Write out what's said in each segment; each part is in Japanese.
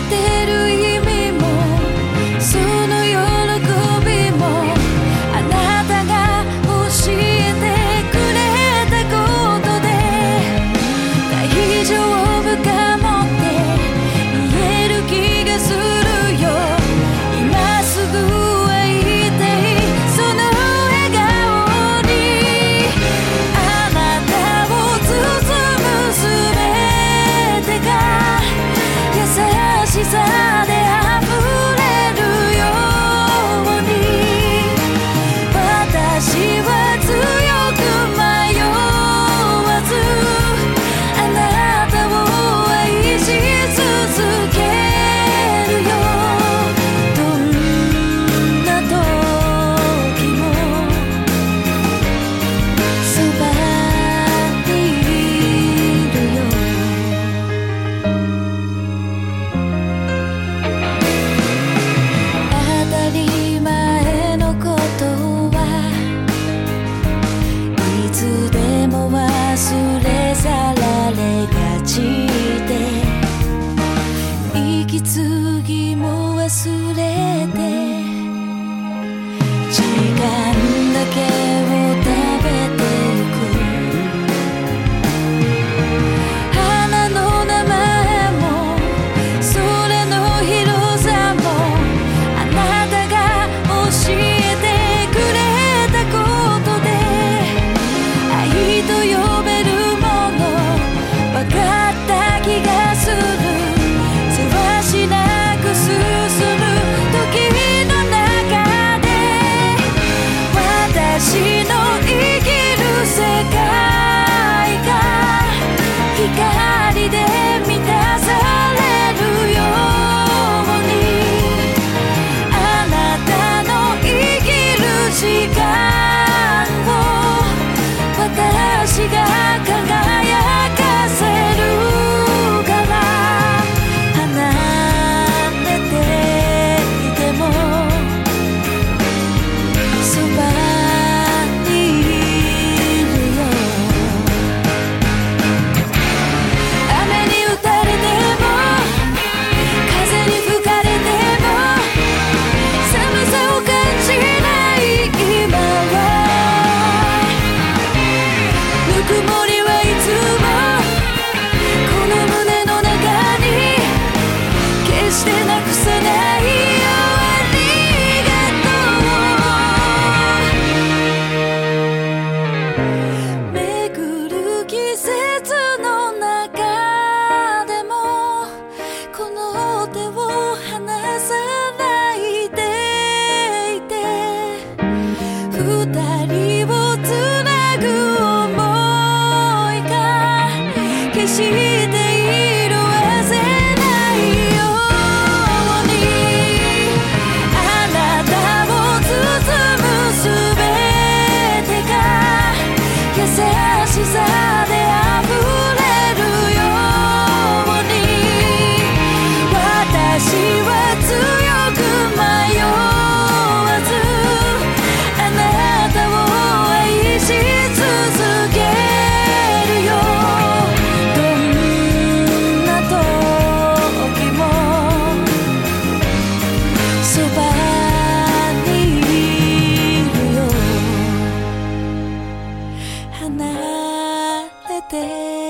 てる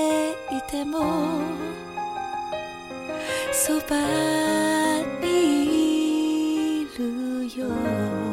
ていてもそばにいるよ。